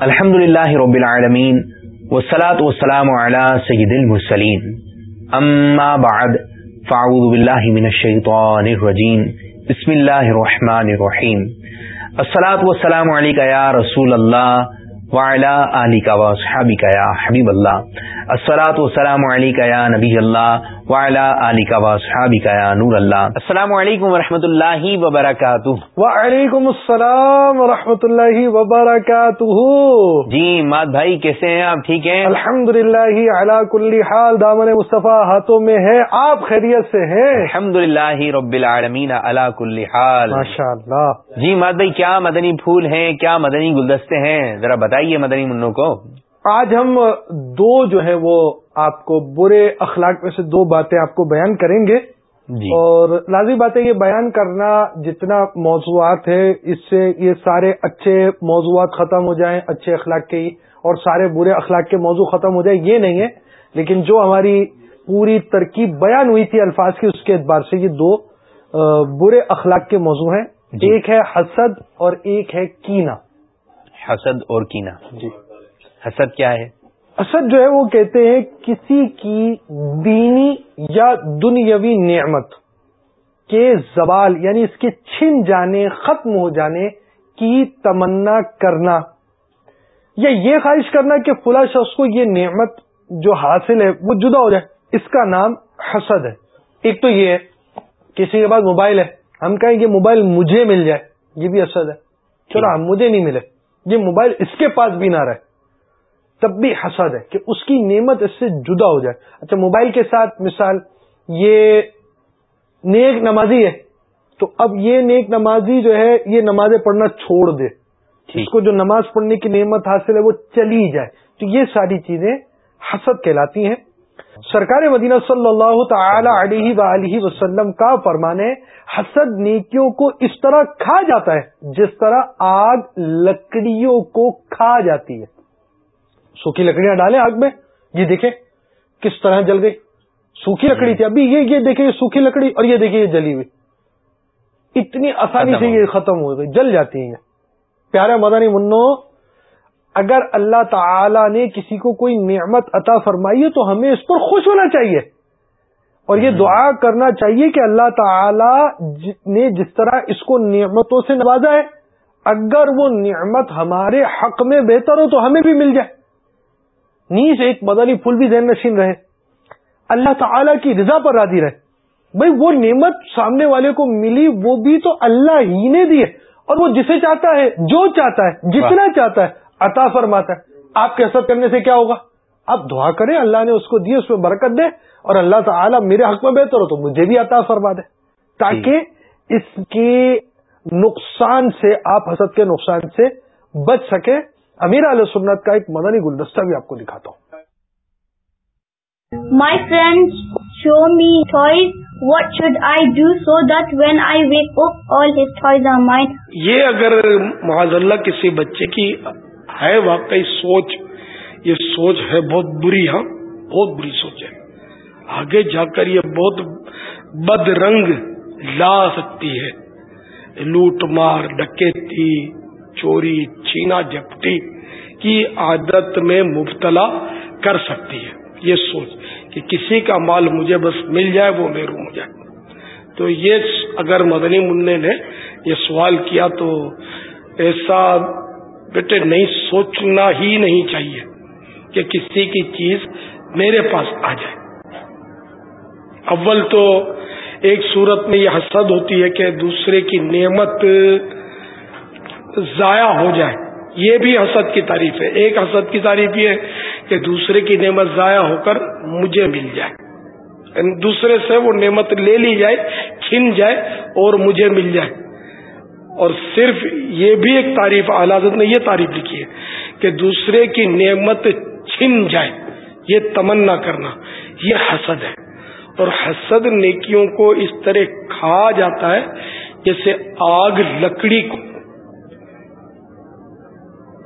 الحمد للہ رب العالمین والصلاة والسلام على سید المرسلین. اما بعد، فاعوذ باللہ من الشیطان الرجیم. بسم اللہ الرحمن الرحیم. الصلاة والسلام علیکہ یا رسول اللہ وعلی آلکہ و صحابکہ یا حبیب اللہ. الصلاة والسلام علیکہ یا نبی اللہ نور اللہ السلام علیکم و رحمۃ اللہ وبرکاتہ وعلیکم السلام و رحمۃ اللہ وبرکاتہ جی ماد بھائی کیسے ہیں؟ آپ ٹھیک ہیں؟ الحمد للہ کل حال دامن مصطفیٰ ہاتھوں میں ہے آپ خیریت سے ہیں؟ الحمد للہ رب العالمین اللہ کل حال. ماشاء اللہ جی ماد بھائی کیا مدنی پھول ہیں؟ کیا مدنی گلدستے ہیں؟ ذرا بتائیے مدنی منوں کو. آج ہم دو جو ہے وہ آپ کو برے اخلاق میں سے دو باتیں آپ کو بیان کریں گے جی۔ اور لازمی بات ہے یہ بیان کرنا جتنا موضوعات ہے اس سے یہ سارے اچھے موضوعات ختم ہو جائیں اچھے اخلاق کے اور سارے برے اخلاق کے موضوع ختم ہو جائیں یہ نہیں ہے۔ لیکن جو ہماری پوری ترکیب بیان ہوئی تھی الفاظ کی اس کے اعتبار سے یہ دو برے اخلاق کے موضوع ہیں۔ جی۔ ایک ہے حسد اور ایک ہے کینا حسد اور کینا جی۔ حسد کیا ہے؟ حسد جو ہے وہ کہتے ہیں کسی کی دینی یا دنیاوی نعمت کے زوال یعنی اس کے چھن جانے، ختم ہو جانے کی تمنا کرنا یا یہ خواہش کرنا کہ فلاں شخص کو یہ نعمت جو حاصل ہے وہ جدا ہو جائے۔ اس کا نام حسد ہے۔ ایک تو یہ ہے، کسی کے پاس موبائل ہے، ہم کہیں یہ موبائل مجھے مل جائے، یہ بھی حسد ہے۔ چلو مجھے نہیں ملے۔ یہ موبائل اس کے پاس بھی نہ رہے۔ تب بھی حسد ہے کہ اس کی نعمت اس سے جدا ہو جائے۔ اچھا موبائل کے ساتھ مثال یہ نیک نمازی ہے تو اب یہ نیک نمازی جو ہے یہ نمازیں پڑھنا چھوڑ دے۔ اس کو جو نماز پڑھنے کی نعمت حاصل ہے وہ چلی جائے۔ تو یہ ساری چیزیں حسد کہلاتی ہیں۔ سرکار مدینہ صلی اللہ تعالی علیہ و وسلم کا فرمان ہے حسد نیکیوں کو اس طرح کھا جاتا ہے جس طرح آگ لکڑیوں کو کھا جاتی ہے۔ سوکھی لکڑیاں ڈالیں آگ میں۔ یہ دیکھیں کس طرح جل گئی۔ سوکھی لکڑی تھی۔ ابھی یہ یہ دیکھیں یہ سوکھی لکڑی اور یہ دیکھیں یہ جلی ہوئی۔ اتنی آسانی سے یہ ختم ہو گئی۔ جل جاتی ہیں۔ پیارے مدنی منو اگر اللہ تعالی نے کسی کو کوئی نعمت عطا فرمائی ہے تو ہمیں اس پر خوش ہونا چاہیے۔ اور یہ دعا کرنا چاہیے کہ اللہ تعالی نے جس طرح اس کو نعمتوں سے نوازا ہے اگر وہ نعمت ہمارے حق میں بہتر ہو تو ہمیں بھی مل جائے۔ نیز ایک مدنی پھول بھی ذہن نشین رہے۔ اللہ تعالی کی رضا پر راضی رہے۔ بھائی وہ نعمت سامنے والے کو ملی وہ بھی تو اللہ ہی نے دی ہے۔ اور وہ جسے چاہتا ہے جو چاہتا ہے جتنا چاہتا ہے عطا فرماتا ہے۔ آپ کے اثر کرنے سے کیا ہوگا؟ آپ دعا کریں اللہ نے اس کو دی اس میں برکت دے اور اللہ تعالیٰ میرے حق میں بہتر ہو تو مجھے بھی عطا فرما دے۔ تاکہ اس کے نقصان سے آپ حسد کے نقصان سے بچ سکے امیر علیہ سنت کا ایک مدنی گلدستہ بھی آپ کو دکھاتا ہوں۔ My friend show me toys what should I do so that when I wake up all his toys are mine یہ اگر معاذ اللہ کسی بچے کی ہے واقعی سوچ یہ سوچ ہے بہت بری ہاں بہت بری سوچ ہے۔ آگے جا کر یہ بہت بد رنگ لا سکتی ہے۔ لوٹ مار ڈکیتی چوری، چینا جپٹی کی عادت میں مبتلا کر سکتی ہے۔ یہ سوچ کہ کسی کا مال مجھے بس مل جائے، وہ میرو ہو جائے۔ تو یہ اگر مدنی منع نے یہ سوال کیا تو ایسا بیٹے نہیں، سوچنا ہی نہیں چاہیے کہ کسی کی چیز میرے پاس آ جائے۔ اول تو ایک صورت میں یہ حسد ہوتی ہے کہ دوسرے کی نعمت ضائع ہو جائے۔ یہ بھی حسد کی تعریف ہے۔ ایک حسد کی تعریف یہ ہے کہ دوسرے کی نعمت ضائع ہو کر مجھے مل جائے۔ یعنی دوسرے سے وہ نعمت لے لی جائے، چھن جائے اور مجھے مل جائے۔ اور صرف یہ بھی ایک تعریف حضرت نے یہ تعریف لکھی ہے کہ دوسرے کی نعمت چھن جائے۔ یہ تمنا کرنا، یہ حسد ہے۔ اور حسد نیکیوں کو اس طرح کھا جاتا ہے جیسے آگ لکڑی کو۔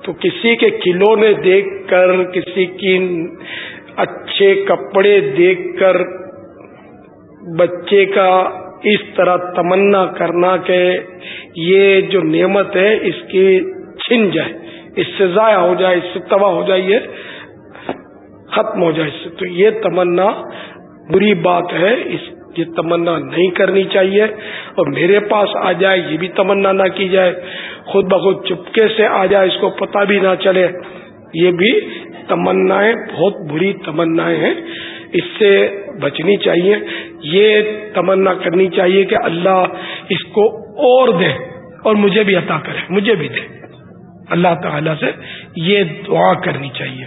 تو کسی کے کھلونے دیکھ کر، کسی کی اچھے کپڑے دیکھ کر بچے کا اس طرح تمنا کرنا کہ یہ جو نعمت ہے، اس کی چھن جائے، اس سے ضائع ہو جائے، اس سے تباہ ہو جائے، یہ ختم ہو جائے، اس سے۔ تو یہ تمنا بری بات ہے، اس یہ تمنا نہیں کرنی چاہیے اور میرے پاس آ جائے، یہ بھی تمنا نہ کی جائے۔ خود بخود چپکے سے آ جائے، اس کو پتہ بھی نہ چلے۔ یہ بھی تمنا بہت بری تمنا ہیں۔ اس سے بچنی چاہیے۔ یہ تمنا کرنی چاہیے کہ اللہ اس کو اور دے اور مجھے بھی عطا کرے، مجھے بھی دے۔ اللہ تعالی سے یہ دعا کرنی چاہیے۔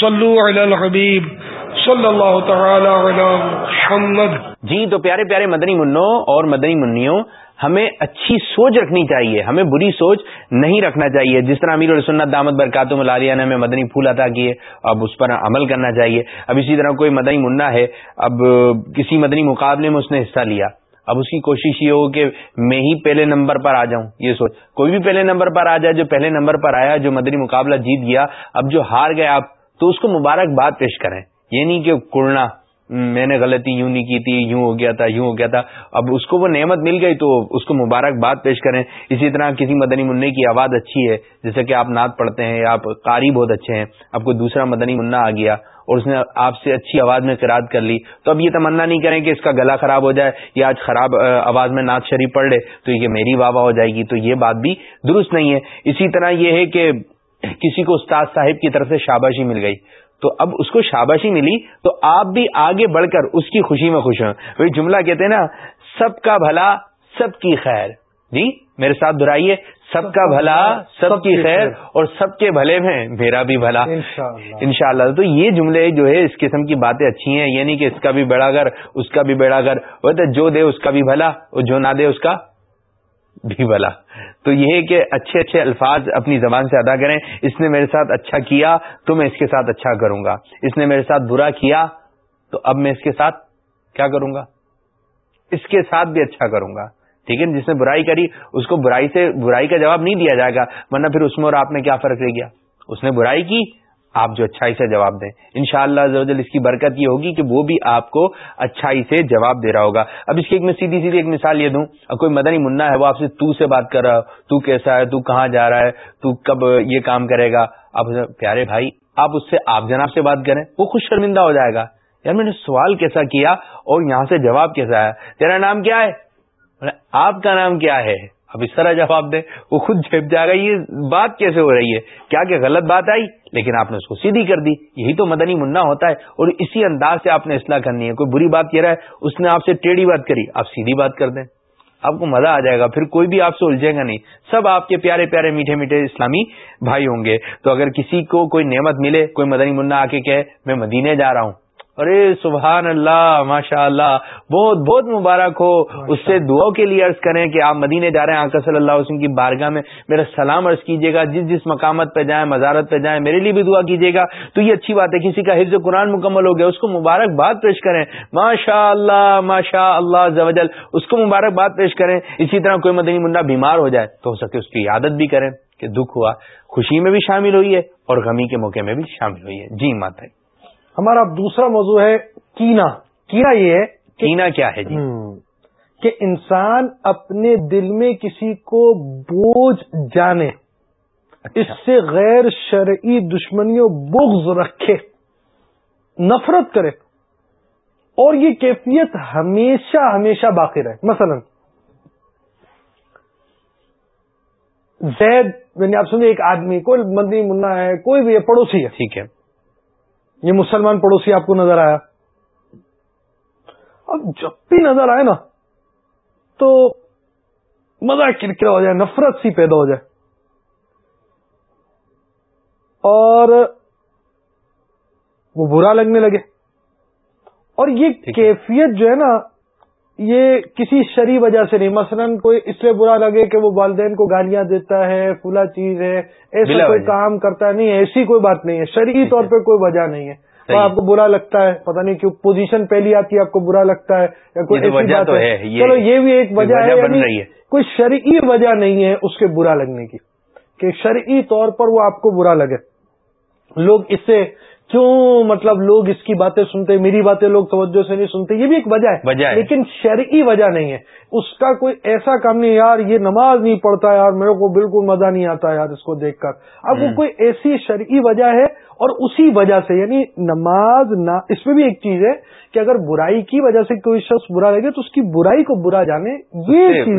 صلو علی الحبیب۔ صلی اللہ تعالی علی محمد. جی تو پیارے پیارے مدنی منوں اور مدنی منوں ہمیں اچھی سوچ رکھنی چاہیے، ہمیں بری سوچ نہیں رکھنا چاہیے۔ جس طرح امیر السنت دامت برکاتم العالیہ نے ہمیں مدنی پھول عطا کیے، اب اس پر عمل کرنا چاہیے۔ اب اسی طرح کوئی مدنی منا ہے، اب کسی مدنی مقابلے میں اس نے حصہ لیا۔ اب اس کی کوشش یہ ہو کہ میں ہی پہلے نمبر پر آ جاؤں، یہ سوچ۔ کوئی بھی پہلے نمبر پر آ جائے، جو پہلے نمبر پر آیا، جو مدنی مقابلہ جیت گیا، اب جو ہار گئے آپ، تو اس کو مبارکباد پیش کریں۔ یہ نہیں کہ کڑنا میں نے غلطی یوں نہیں کی تھی، یوں ہو گیا تھا، یوں ہو گیا تھا۔ اب اس کو وہ نعمت مل گئی تو اس کو مبارکباد پیش کریں۔ اسی طرح کسی مدنی منع کی آواز اچھی ہے، جیسے کہ آپ نعت پڑھتے ہیں، آپ قاری بہت اچھے ہیں آپ کو دوسرا مدنی منا آ گیا اور اس نے آپ سے اچھی آواز میں قراد کر لی، تو اب یہ تمنا نہیں کریں کہ اس کا گلا خراب ہو جائے یا آج خراب آواز میں نعت شریف پڑھ لے، تو یہ میری واہ ہو جائے گی، تو یہ بات بھی درست نہیں ہے۔ اسی طرح یہ ہے کہ کسی کو استاد صاحب کی طرف سے شاباشی مل گئی۔ تو اب اس کو شاباشی ملی تو آپ بھی آگے بڑھ کر اس کی خوشی میں خوش ہوں۔ وہی جملہ کہتے ہیں نا سب کا بھلا سب کی خیر۔ جی میرے ساتھ دہرائیے۔ سب کا بھلا سب کی خیر اور سب کے بھلے میں میرا بھی بھلا۔ ان شاء اللہ تو یہ جملے جو ہے اس قسم کی باتیں اچھی ہیں یعنی کہ اس کا بھی بیڑا گھر اس کا بھی بیڑا گھر جو دے اس کا بھی بھلا اور جو نہ دے اس کا بھی بھلا تو یہ کہ اچھے اچھے الفاظ اپنی زبان سے ادا کریں۔ اس نے میرے ساتھ اچھا کیا تو میں اس کے ساتھ اچھا کروں گا۔ اس نے میرے ساتھ برا کیا تو اب میں اس کے ساتھ کیا کروں گا؟ اس کے ساتھ بھی اچھا کروں گا۔ ٹھیک ہے؟ جس نے برائی کری، اس کو برائی سے، برائی کا جواب نہیں دیا جائے گا، ورنہ پھر اس میں اور آپ میں کیا فرق رہ گیا؟ اس نے برائی کی آپ جو اچھائی سے جواب دیں۔ ان شاء اللہ اس کی برکت یہ ہوگی کہ وہ بھی آپ کو اچھائی سے جواب دے رہا ہوگا۔ اب اس کی ایک میں سیدھی سیدھی ایک مثال یہ دوں۔ اب کوئی مدنی منا ہے، وہ آپ سے تو سے بات کر رہا، تو کیسا ہے، تو کہاں جا رہا ہے، تو کب یہ کام کرے گا؟ آپ پیارے بھائی، آپ اس سے آپ جناب سے بات کریں، وہ خوش شرمندہ ہو جائے گا۔ یار میں نے سوال کیسا کیا اور یہاں سے جواب کیسا ہے؟ تیرا نام کیا ہے؟ آپ کا نام کیا ہے؟ اب اس طرح جواب دیں وہ خود جھپ جائے گا یہ بات کیسے ہو رہی ہے؟ کیا کہ غلط بات آئی؟ لیکن آپ نے اس کو سیدھی کر دی۔ یہی تو مدنی منا ہوتا ہے اور اسی انداز سے آپ نے اصلاح کرنی ہے۔ کوئی بری بات کہہ رہا ہے، اس نے آپ سے ٹیڑھی بات کری، آپ سیدھی بات کر دیں۔ آپ کو مزہ آ جائے گا۔ پھر کوئی بھی آپ سے الجھے گا نہیں۔ سب آپ کے پیارے پیارے میٹھے میٹھے اسلامی بھائی ہوں گے۔ تو اگر کسی کو کوئی نعمت ملے، کوئی مدنی منا آ کے کہے، میں مدینے جا رہا ہوں۔ ارے سبحان اللہ ماشاء اللہ بہت بہت مبارک ہو۔ اس سے دعا کے لیے عرض کریں کہ آپ مدینے جا رہے ہیں آکر صلی اللہ وسلم کی بارگاہ میں میرا سلام عرض کیجیے گا۔ جس جس مقامت پہ جائیں مزارت پہ جائیں میرے لیے بھی دعا کیجیے گا۔ تو یہ اچھی بات ہے کسی کا حفظ قرآن مکمل ہو گیا اس کو مبارک بات پیش کریں۔ ماشاء اللہ ماشاء اللہ زوجل اس کو مبارک بات پیش کریں۔ اسی طرح کوئی مدنی منڈا بیمار ہو جائے تو ہو سکے اس کی عادت بھی کریں کہ دکھ ہوا خوشی میں بھی شامل ہوئی ہے اور غمی کے موقع میں بھی شامل ہوئی ہے۔ جی ماتا ہمارا دوسرا موضوع ہے کینا۔ کینا یہ ہے کینا کیا ہے جی؟ کہ انسان اپنے دل میں کسی کو بوجھ جانے اچھا۔ اس سے غیر شرعی دشمنیوں بغض رکھے نفرت کرے۔ اور یہ کیفیت ہمیشہ ہمیشہ باقی رہے۔ مثلا زید یعنی آپ سنیں ایک آدمی کوئی مندی منا ہے کوئی بھی پڑوسی ہے۔ ٹھیک ہے۔ یہ مسلمان پڑوسی آپ کو نظر آیا؟ اب جب بھی نظر آئے نا تو مزہ کرکرا ہو جائے نفرت سی پیدا ہو جائے۔ اور وہ برا لگنے لگے۔ اور یہ کیفیت جو ہے نا یہ کسی شری وجہ سے نہیں۔ مثلا کوئی اس لیے برا لگے کہ وہ والدین کو گالیاں دیتا ہے فلا چیز ہے ایسا کوئی کام کرتا ہے نہیں ایسی کوئی بات نہیں ہے۔ شرعی طور پہ کوئی وجہ نہیں ہے۔ اور آپ کو برا لگتا ہے پتہ نہیں کیوں پوزیشن پہلی آتی ہے آپ کو برا لگتا ہے یا کوئی ایسی بات ہے۔ چلو یہ بھی ایک وجہ یعنی ہے۔ کوئی شرعی وجہ نہیں ہے اس کے برا لگنے کی کہ شرعی طور پر وہ آپ کو برا لگے۔ لوگ اس سے کیوں مطلب لوگ اس کی باتیں سنتے میری باتیں لوگ توجہ سے نہیں سنتے یہ بھی ایک وجہ ہے وجہ لیکن شرعی وجہ نہیں ہے۔ اس کا کوئی ایسا کام نہیں یار یہ نماز نہیں پڑھتا یار میرے کو بالکل مزہ نہیں آتا یار اس کو دیکھ کر۔ اب وہ کوئی ایسی شرعی وجہ ہے اور اسی وجہ سے یعنی نماز نہ اس میں بھی ایک چیز ہے کہ اگر برائی کی وجہ سے کوئی شخص برا لگے تو اس کی برائی کو برا جانے یہ چیز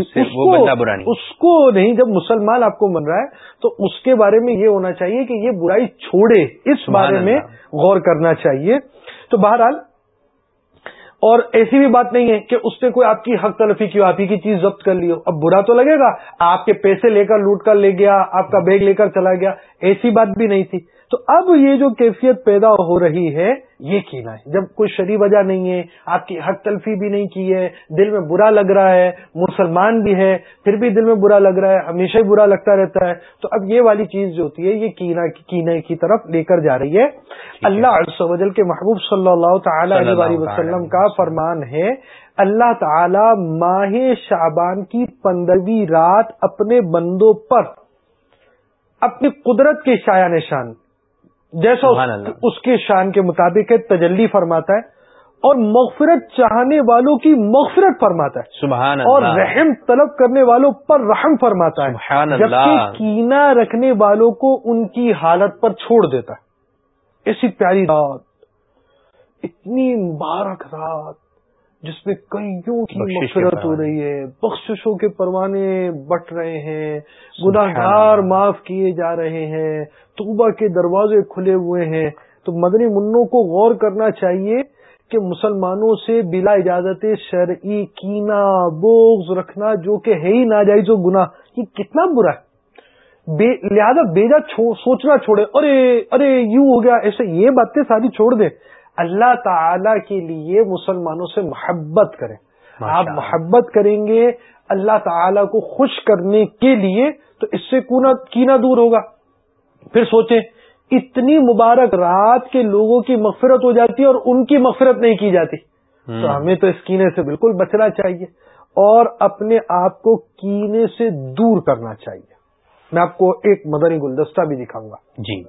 اس کو نہیں۔ جب مسلمان آپ کو بن رہا ہے تو اس کے بارے میں یہ ہونا چاہیے کہ یہ برائی چھوڑے اس بارے میں غور کرنا چاہیے۔ تو بہرحال اور ایسی بھی بات نہیں ہے کہ اس نے کوئی آپ کی حق تلفی کی آپ ہی کی چیز ضبط کر لی ہو۔ اب برا تو لگے گا آپ کے پیسے لے کر لوٹ کر لے گیا آپ کا بیگ لے کر چلا گیا۔ ایسی بات بھی نہیں تھی۔ تو اب یہ جو کیفیت پیدا ہو رہی ہے یہ کینا ہے۔ جب کوئی شری وجہ نہیں ہے آپ کی حق تلفی بھی نہیں کی ہے دل میں برا لگ رہا ہے مسلمان بھی ہے پھر بھی دل میں برا لگ رہا ہے ہمیشہ ہی برا لگتا رہتا ہے تو اب یہ والی چیز جو ہوتی ہے یہ کینا کینے کی طرف لے کر جا رہی ہے۔ اللہ عرص وجل کے محبوب صلی اللہ تعالی علیہ وسلم کا فرمان ہے اللہ تعالی ماہ شعبان کی پندرہویں رات اپنے بندوں پر اپنی قدرت کے شاع نشان جیسا اس کے شان کے مطابق ہے تجلی فرماتا ہے اور مغفرت چاہنے والوں کی مغفرت فرماتا ہے۔ سبحان اور رحم طلب کرنے والوں پر رحم فرماتا ہے۔ جبکہ کینا رکھنے والوں کو ان کی حالت پر چھوڑ دیتا ہے۔ ایسی پیاری رات اتنی مبارک رات جس میں کئیوں کی مغفرت ہو رہی ہے بخششوں کے پروانے بٹ رہے ہیں گناہ گار معاف کیے جا رہے ہیں توبہ کے دروازے کھلے ہوئے ہیں۔ تو مدنی منوں کو غور کرنا چاہیے کہ مسلمانوں سے بلا اجازت شرعی کینا بوگز رکھنا جو کہ ہے ہی ناجائز و گناہ یہ کتنا برا ہے۔ بے لہذا بیجا سوچنا چھوڑے ارے ارے یوں ہو گیا ایسے یہ باتیں ساری چھوڑ دیں۔ اللہ تعالی کے لیے مسلمانوں سے محبت کریں۔ آپ محبت کریں گے اللہ تعالی کو خوش کرنے کے لیے تو اس سے کینا دور ہوگا۔ پھر سوچیں اتنی مبارک رات کے لوگوں کی مغفرت ہو جاتی ہے اور ان کی مغفرت نہیں کی جاتی۔ تو ہمیں تو اس کینے سے بالکل بچنا چاہیے اور اپنے آپ کو کینے سے دور کرنا چاہیے۔ میں آپ کو ایک مدنی گلدستہ بھی دکھاؤں گا۔ جی۔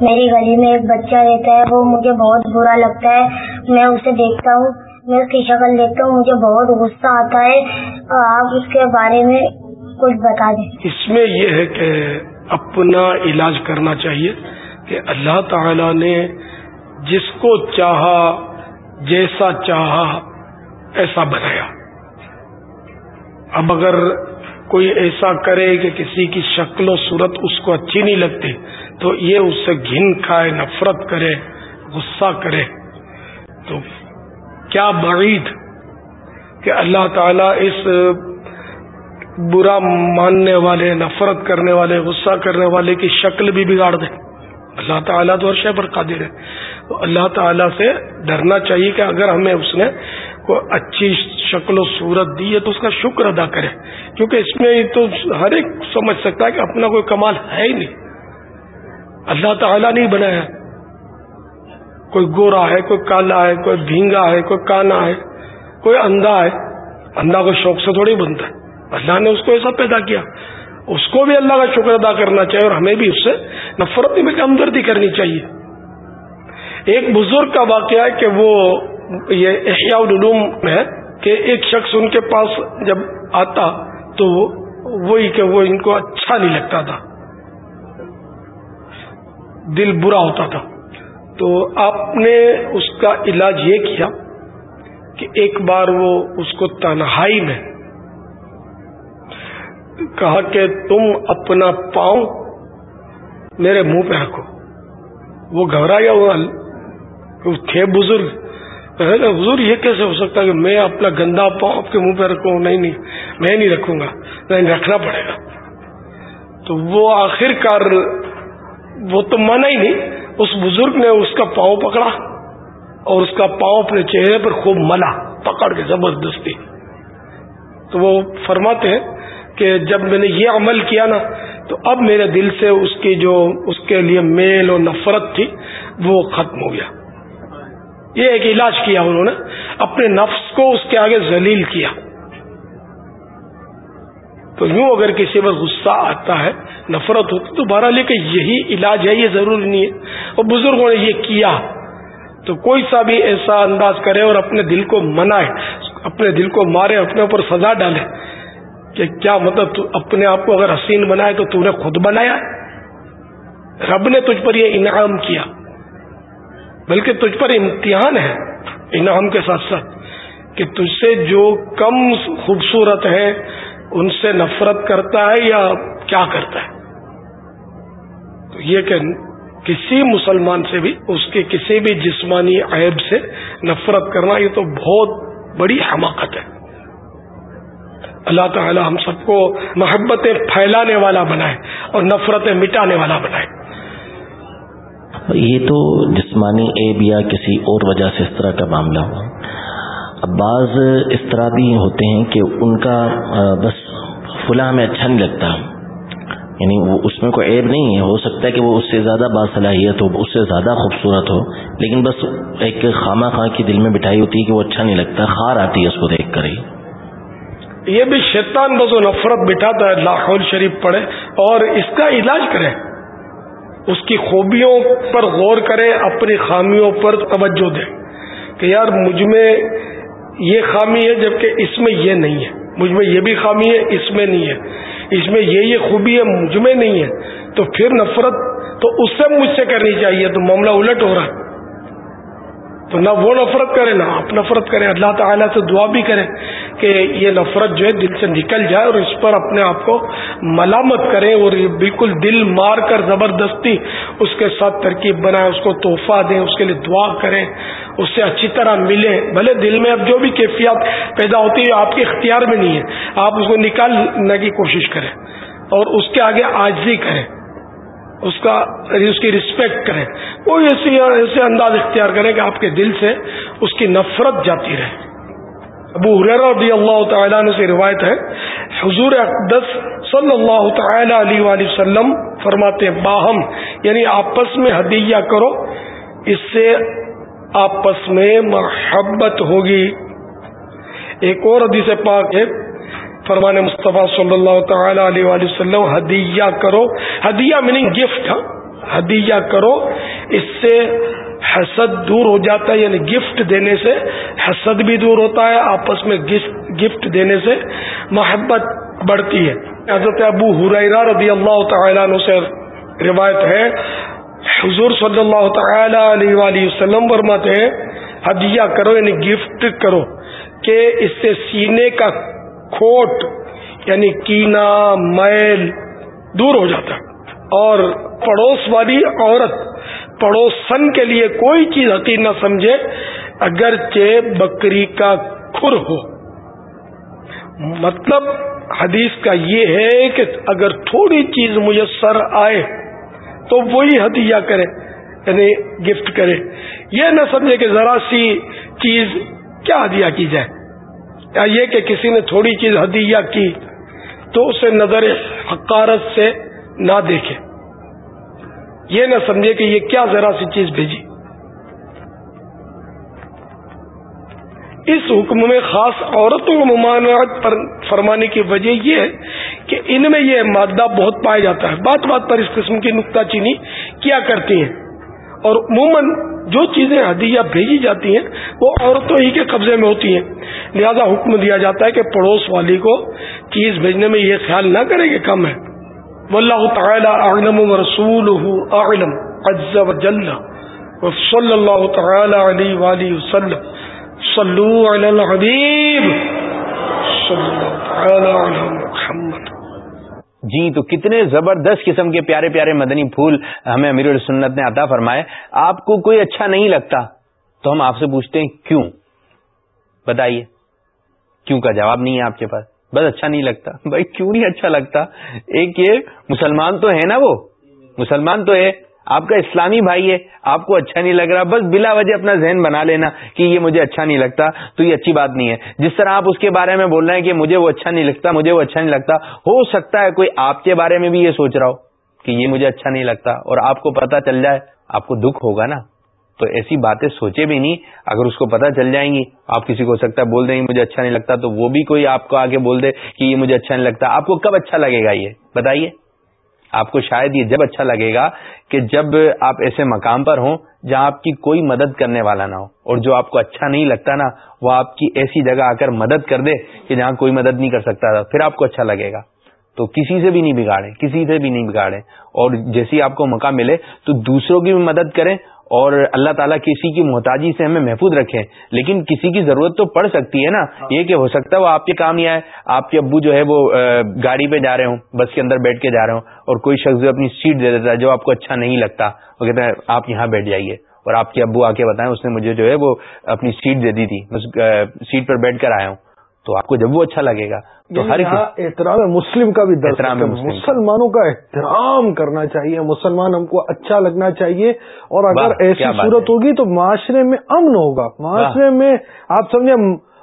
میری گلی میں ایک بچہ رہتا ہے وہ مجھے بہت برا لگتا ہے۔ میں اسے دیکھتا ہوں میں اس کی شکل دیکھتا ہوں مجھے بہت غصہ آتا ہے۔ اور آپ اس کے بارے میں کچھ بتا دیں۔ اس میں یہ ہے کہ اپنا علاج کرنا چاہیے کہ اللہ تعالی نے جس کو چاہا، جیسا چاہا، ایسا بنایا۔ اب اگر کوئی ایسا کرے کہ کسی کی شکل و صورت اس کو اچھی نہیں لگتی، تو یہ اس سے گھن کھائے، نفرت کرے، غصہ کرے۔ تو کیا بعید کہ اللہ تعالی اس برا ماننے والے، نفرت کرنے والے، غصہ کرنے والے کی شکل بھی بگاڑ دے۔ اللہ تعالیٰ تو شے پر قادر ہے۔ تو اللہ تعالیٰ سے ڈرنا چاہیے کہ اگر ہمیں اس نے کوئی اچھی شکل و صورت دی ہے تو اس کا شکر ادا کرے۔ کیونکہ اس میں تو ہر ایک سمجھ سکتا ہے کہ اپنا کوئی کمال ہے ہی نہیں۔ اللہ تعالیٰ نہیں بنایا کوئی گورا ہے، کوئی کالا ہے، کوئی بھینگا ہے، کوئی کانا ہے، کوئی اندھا ہے۔ اندھا کو شوق سے تھوڑی بنتا ہے۔ اللہ نے اس کو ایسا پیدا کیا۔ اس کو بھی اللہ کا شکر ادا کرنا چاہیے اور ہمیں بھی اس سے نفرت میں ہمدردی کرنی چاہیے۔ ایک بزرگ کا واقعہ ہے کہ وہ یہ احیاء العلوم میں ہے کہ ایک شخص ان کے پاس جب آتا تو وہی کہ وہ ان کو اچھا نہیں لگتا تھا۔ دل برا ہوتا تھا۔ تو آپ نے اس کا علاج یہ کیا کہ ایک بار وہ اس کو تنہائی میں کہا کہ تم اپنا پاؤں میرے منہ پہ رکھو۔ وہ گھبرایا وہ تھے بزرگ۔ حضور، یہ کیسے ہو سکتا کہ میں اپنا گندا پاؤں آپ کے منہ پہ رکھوں؟ نہیں نہیں، میں نہیں رکھوں گا نہیں رکھنا پڑے گا۔ تو وہ آخر کار وہ تو مانا ہی نہیں، اس بزرگ نے اس کا پاؤں پکڑا اور اس کا پاؤں اپنے چہرے پر خوب ملا، پکڑ کے زبردستی۔ تو وہ فرماتے ہیں کہ جب میں نے یہ عمل کیا نا، تو اب میرے دل سے اس کی جو، اس کے لیے میل اور نفرت تھی، وہ ختم ہو گیا۔ یہ ایک علاج کیا انہوں نے، اپنے نفس کو اس کے آگے ذلیل کیا۔ تو یوں اگر کسی پر غصہ آتا ہے، نفرت ہوتی، تو بہرحال کہ یہی علاج ہے، یہ ضروری نہیں ہے۔ اور بزرگوں نے یہ کیا، تو کوئی سا بھی ایسا انداز کرے اور اپنے دل کو منائے، اپنے دل کو مارے، اپنے اوپر سزا ڈالے۔ کہ کیا مطلب تو اپنے آپ کو اگر حسین بنائے تو تو نے خود بنایا رب نے تجھ پر یہ انعام کیا۔ بلکہ تجھ پر امتحان ہے۔ انعام کے ساتھ ساتھ کہ تجھ سے جو کم خوبصورت ہے، ان سے نفرت کرتا ہے یا کیا کرتا ہے؟ تو یہ کہ کسی مسلمان سے بھی، اس کے کسی بھی جسمانی عیب سے نفرت کرنا، یہ تو بہت بڑی حماقت ہے۔ اللہ تعالی ہم سب کو محبتیں پھیلانے والا بنائے اور نفرتیں مٹانے والا بنائے۔ یہ تو جسمانی عیب یا کسی اور وجہ سے اس طرح کا معاملہ ہوا۔ اب بعض اس طرح بھی ہوتے ہیں کہ ان کا بس فلاں ہمیں اچھا نہیں لگتا یعنی وہ اس میں کوئی عیب نہیں ہے۔ ہو سکتا ہے کہ وہ اس سے زیادہ باصلاحیت ہو، اس سے زیادہ خوبصورت ہو، لیکن بس ایک خامہ خاں کی دل میں بٹھائی ہوتی ہے کہ وہ اچھا نہیں لگتا، خار آتی ہے اس کو دیکھ کر ہی۔ یہ بھی شیطان بس و نفرت بٹھاتا ہے، لاہور شریف پڑھے اور اس کا علاج کرے۔ اس کی خوبیوں پر غور کرے، اپنی خامیوں پر توجہ دے کہ یار مجھ میں یہ خامی ہے، جبکہ اس میں یہ نہیں ہے۔ مجھ میں یہ بھی خامی ہے، اس میں نہیں ہے۔ اس میں یہ یہ خوبی ہے، مجھ میں نہیں ہے۔ تو پھر نفرت تو اس سے مجھ سے کرنی چاہیے۔ تو معاملہ الٹ ہو رہا۔ ہے تو نہ وہ نفرت کرے نہ آپ نفرت کریں۔ اللہ تعالیٰ سے دعا بھی کریں کہ یہ نفرت جو ہے دل سے نکل جائے اور اس پر اپنے آپ کو ملامت کریں اور بالکل دل مار کر زبردستی اس کے ساتھ ترکیب بنائیں اس کو تحفہ دیں اس کے لیے دعا کریں، اس سے اچھی طرح ملیں بھلے دل میں اب جو بھی کیفیات پیدا ہوتی ہے آپ کے اختیار میں نہیں ہے آپ اس کو نکالنے کی کوشش کریں اور اس کے آگے آجزی کریں۔ اس کا یعنی اس کی رسپیکٹ کریں۔ کوئی ایسی ایسے انداز اختیار کریں کہ آپ کے دل سے اس کی نفرت جاتی رہے۔ ابو حریر رضی اللہ تعالیٰ نے سے روایت ہے۔ حضور اقدس صلی اللہ تعالی علیہ وآلہ وسلم فرماتے باہم یعنی آپس میں ہدیہ کرو، اس سے آپس میں محبت ہوگی۔ ایک اور حدیث پاک ہے۔ فرمان مصطفیٰ صلی اللہ تعالی علیہ وآلہ وسلم، ہدیہ کرو۔ ہدیہ میننگ گفٹ ہاں؟ ہدیہ کرو۔ اس سے حسد دور ہو جاتا ہے یعنی گفٹ دینے سے حسد بھی دور ہوتا ہے، آپس میں گفٹ دینے سے محبت بڑھتی ہے۔ حضرت ابو حریرہ رضی اللہ تعالیٰ عنہ سے روایت ہے۔ حضور صلی اللہ تعالی علیہ وآلہ وسلم فرماتے ہیں، ہدیہ کرو یعنی گفٹ کرو، کہ اس سے سینے کا کھوٹ یعنی کینا، میل دور ہو جاتا ہے۔ اور پڑوس والی عورت پڑوسن کے لیے کوئی چیز حقیر نہ سمجھے، اگرچہ بکری کا کھر ہو۔ مطلب حدیث کا یہ ہے کہ اگر تھوڑی چیز میسر آئے تو وہی ہدیہ کرے یعنی گفٹ کرے۔ یہ نہ سمجھے کہ ذرا سی چیز کیا ہدیہ کی جائے۔ یا یہ کہ کسی نے تھوڑی چیز ہدیہ کی تو اسے نظر حقارت سے نہ دیکھے۔ یہ نہ سمجھے کہ یہ کیا ذرا سی چیز بھیجی۔ اس حکم میں خاص عورتوں کو ممانعت پر فرمانے کی وجہ یہ ہے کہ ان میں یہ مادہ بہت پایا جاتا ہے۔ بات بات پر اس قسم کی نکتہ چینی کیا کرتی ہیں۔ اور عموماً جو چیزیں ہدیہ بھیجی جاتی ہیں، وہ عورتوں ہی کے قبضے میں ہوتی ہیں۔ لہذا حکم دیا جاتا ہے کہ پڑوس والی کو چیز بھیجنے میں یہ خیال نہ کرے کہ کم ہے۔ واللہ تعالی اعلم اعلم عز و جل۔ صلی اللہ تعالی علیہ وآلہ وسلم۔ صلو علی الحبیب۔ صلی اللہ تعالی علی جی تو کتنے زبردست قسم کے پیارے پیارے مدنی پھول ہمیں امیر السنت نے عطا فرمائے۔ آپ کو کوئی اچھا نہیں لگتا تو ہم آپ سے پوچھتے ہیں کیوں؟ بتائیے۔ کیوں کا جواب نہیں ہے آپ کے پاس؟ بس اچھا نہیں لگتا۔ بھائی کیوں نہیں اچھا لگتا؟ ایک یہ مسلمان تو ہے نا وہ؟ مسلمان تو ہے۔ آپ کا اسلامی بھائی ہے، آپ کو اچھا نہیں لگ رہا، بس بلا وجہ اپنا ذہن بنا لینا کہ یہ مجھے اچھا نہیں لگتا، تو یہ اچھی بات نہیں ہے۔ جس طرح آپ اس کے بارے میں بول رہے ہیں کہ مجھے وہ اچھا نہیں لگتا، مجھے وہ اچھا نہیں لگتا، ہو سکتا ہے کوئی آپ کے بارے میں بھی یہ سوچ رہا ہو کہ یہ مجھے اچھا نہیں لگتا اور آپ کو پتا چل جائے، آپ کو دکھ ہوگا نا۔ تو ایسی باتیں سوچے بھی نہیں، اگر اس کو پتا چل جائیں گی، آپ کسی کو سکتا ہے بول دیں گے مجھے اچھا نہیں لگتا، تو وہ بھی کوئی آپ کو آگے بول دے کہ یہ مجھے اچھا نہیں لگتا۔ آپ کو کب اچھا لگے گا یہ؟ بتائیے۔ آپ کو شاید یہ جب اچھا لگے گا کہ جب آپ ایسے مقام پر ہوں جہاں آپ کی کوئی مدد کرنے والا نہ ہو اور جو آپ کو اچھا نہیں لگتا نا، وہ آپ کی ایسی جگہ آ کر مدد کر دے کہ جہاں کوئی مدد نہیں کر سکتا تھا، پھر آپ کو اچھا لگے گا۔ تو کسی سے بھی نہیں بگاڑے کسی سے بھی نہیں بگاڑے اور جیسی آپ کو موقع ملے تو دوسروں کی بھی مدد کریں اور اللہ تعالیٰ کسی کی محتاجی سے ہمیں محفوظ رکھیں لیکن کسی کی ضرورت تو پڑ سکتی ہے نا؟ یہ کہ ہو سکتا ہے وہ آپ کے کام ہی آئے آپ کے ابو جو ہے وہ گاڑی پہ جا رہے ہوں بس کے اندر بیٹھ کے جا رہے ہوں اور کوئی شخص اپنی سیٹ دے دیتا ہے جو آپ کو اچھا نہیں لگتا وہ کہتا ہے آپ یہاں بیٹھ جائیے اور آپ کے ابو آ کے بتائیں اس نے مجھے جو ہے وہ اپنی سیٹ دے دی تھی سیٹ پر بیٹھ کر آیا ہوں۔ تو آپ کو جب وہ اچھا لگے گا تو ہر احترام مسلم کا بھی احترام مسلمانوں کا احترام کرنا چاہیے۔ مسلمان ہم کو اچھا لگنا چاہیے۔ اور اگر ایسی صورت ہوگی تو معاشرے میں امن ہوگا۔ معاشرے میں آپ سمجھے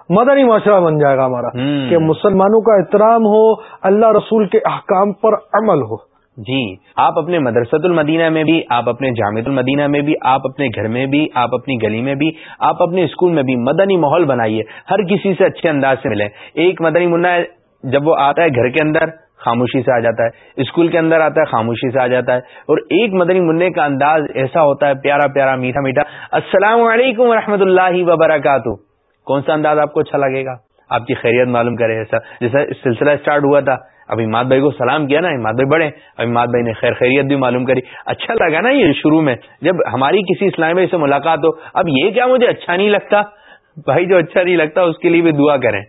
مدنی معاشرہ بن جائے گا ہمارا۔ کہ مسلمانوں کا احترام ہو اللہ رسول کے احکام پر عمل ہو۔ جی آپ اپنے مدرسۃ المدینہ میں بھی، آپ اپنے جامع المدینہ میں بھی، آپ اپنے گھر میں بھی، آپ اپنی گلی میں بھی، آپ اپنے اسکول میں بھی، مدنی ماحول بنائیے، ہر کسی سے اچھے انداز سے ملے ایک مدنی منا جب وہ آتا ہے گھر کے اندر، خاموشی سے آ جاتا ہے۔ اسکول کے اندر آتا ہے، خاموشی سے آ جاتا ہے۔ اور ایک مدنی منع کا انداز ایسا ہوتا ہے، پیارا پیارا، میٹھا میٹھا، السلام علیکم و اللہ وبرکاتہ۔ کون سا انداز آپ کو اچھا لگے گا؟ آپ کی خیریت معلوم کرے ایسا، جیسا سلسلہ اسٹارٹ ہوا تھا۔ اب اماد بھائی کو سلام کیا نا، اماد بھائی بڑھے اب اماد بھائی نے خیر خیریت بھی معلوم کری۔ اچھا لگا نا یہ شروع میں، جب ہماری کسی اسلام بھائی سے ملاقات ہو۔ اب یہ کیا مجھے اچھا نہیں لگتا؟ بھائی جو اچھا نہیں لگتا، اس کے لیے بھی دعا کریں۔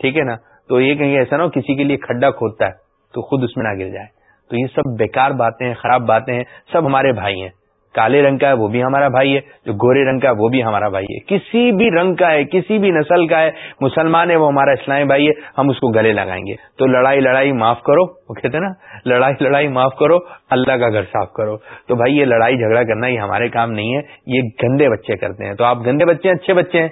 ٹھیک ہے نا؟ تو یہ کہیں ایسا نہ ہو، کسی کے لیے کھڈا کھودتا ہے تو خود اس میں نہ گر جائے۔ تو یہ سب بیکار باتیں ہیں، خراب باتیں ہیں، سب ہمارے بھائی ہیں۔ کالے رنگ کا ہے وہ بھی ہمارا بھائی ہے جو گورے رنگ کا ہے وہ بھی ہمارا بھائی ہے۔ کسی بھی رنگ کا ہے کسی بھی نسل کا ہے مسلمان ہے وہ ہمارا اسلامی بھائی ہے ہم اس کو گلے لگائیں گے۔ تو لڑائی لڑائی معاف کرو وہ کہتے ہیں نا لڑائی لڑائی معاف کرو اللہ کا گھر صاف کرو۔ تو بھائی یہ لڑائی جھگڑا کرنا یہ ہمارے کام نہیں ہے یہ گندے بچے کرتے ہیں۔ تو آپ گندے بچے ہیں اچھے بچے ہیں۔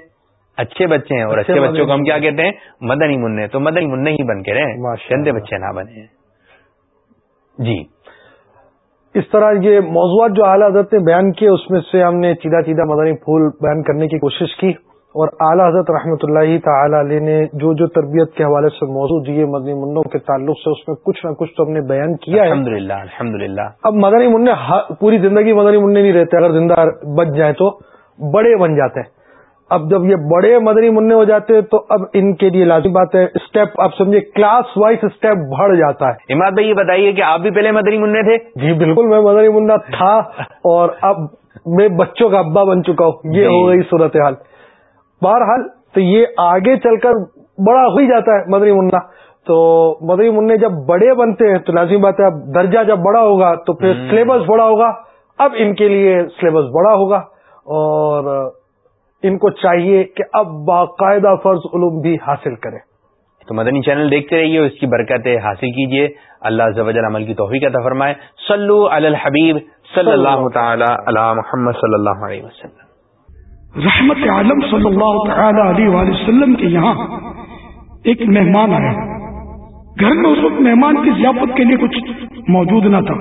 اچھے بچے ہیں اور اچھے بچوں کو ہم کیا کہتے ہیں؟ مدنی منع تو مدنی منع ہی بن کے رہے گندے بچے نہ بنے جی۔ اس طرح یہ موضوعات جو اعلیٰ حضرت نے بیان کیے اس میں سے ہم نے چیدہ چیدہ مدنی پھول بیان کرنے کی کوشش کی اور اعلیٰ حضرت رحمۃ اللہ تعالی علیہ نے جو جو تربیت کے حوالے سے موضوع دیے مدنی منوں کے تعلق سے اس میں کچھ نہ کچھ تو ہم نے بیان کیا ہے۔ الحمد للہ الحمد للہ اب مدنی منع پوری زندگی مدنی منع نہیں رہتے اگر زندہ بچ جائیں تو بڑے بن جاتے ہیں۔ اب جب یہ بڑے مدنی منع ہو جاتے ہیں تو اب ان کے لیے لازمی بات ہے۔ اسٹیپ آپ سمجھے کلاس وائز اسٹیپ بڑھ جاتا ہے۔ اماد بھائی یہ بتائیے کہ آپ بھی پہلے مدنی منع تھے؟ جی بالکل میں مدنی منا تھا اور اب میں بچوں کا ابا بن چکا ہوں۔ یہ ہو گئی صورت حال بہرحال تو یہ آگے چل کر بڑا ہو ہی جاتا ہے مدنی منا تو مدنی منع جب بڑے بنتے ہیں تو لازمی بات ہے اب درجہ جب بڑا ہوگا تو پھر سلیبس بڑا ہوگا۔ اب ان کے لیے سلیبس بڑا ہوگا اور ان کو چاہیے کہ اب باقاعدہ فرض علوم بھی حاصل کریں۔ تو مدنی چینل دیکھتے رہیے اس کی برکتیں حاصل کیجیے۔ اللہ زبر عمل کی توفیق عطا فرمائے۔ صلو علی الحبیب صلی اللہ تعالی علی محمد صلی اللہ علیہ وسلم۔ رحمت عالم صلی اللہ تعالی علیہ وآلہ وسلم کے یہاں ایک مہمان آیا۔ گھر میں اس وقت مہمان کی ضیافت کے لیے کچھ موجود نہ تھا۔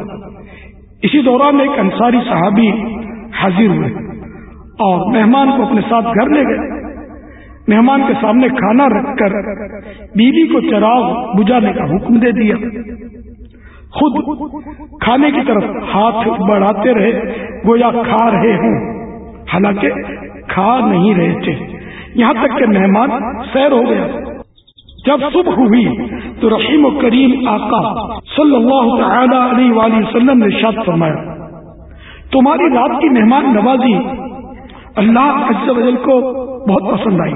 اسی دوران ایک انصاری صحابی حاضر ہوئے۔ اور مہمان کو اپنے ساتھ گھر لے گئے۔ مہمان کے سامنے کھانا رکھ کر بیوی کو چراغ بجانے کا حکم دے دیا۔ خود کھانے کی طرف ہاتھ بڑھاتے رہے، گویا کھا رہے ہوں۔ حالانکہ کھا نہیں رہے تھے۔ یہاں تک کہ مہمان سیر ہو گیا۔ جب صبح ہوئی تو رحیم و کریم آقا صلی اللہ تعالی علیہ وآلہ وسلم نے شاد فرمایا، تمہاری رات کی مہمان نوازی اللہ عز و جل کو بہت پسند آئی۔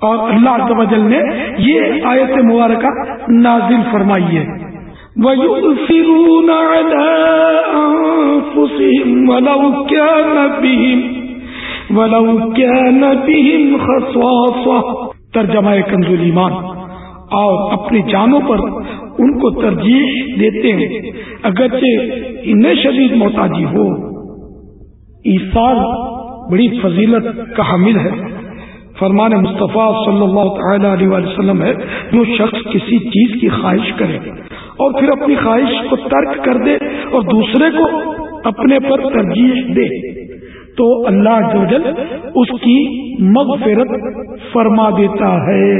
اور اللہ عز و جل نے یہ آیت مبارکہ نازل فرمائی ہے۔ وَيُؤْثِرُونَ عَلَىٰ أَنفُسِهِمْ وَلَوْ كَانَ بِهِمْ وَلَوْ كَانَ بِهِمْ خَصَاصَةٌ۔ ترجمہ کنز ایمان۔ اور اپنی جانوں پر ان کو ترجیح دیتے ہیں۔ اگرچہ انہیں شدید محتاجی ہو۔ ایثار بڑی فضیلت کا حامل ہے۔ فرمان مصطفیٰ صلی اللہ تعالی علیہ وسلم ہے، جو شخص کسی چیز کی خواہش کرے اور پھر اپنی خواہش کو ترک کر دے اور دوسرے کو اپنے پر ترجیح دے، تو اللہ جل اس کی مغفرت فرما دیتا ہے۔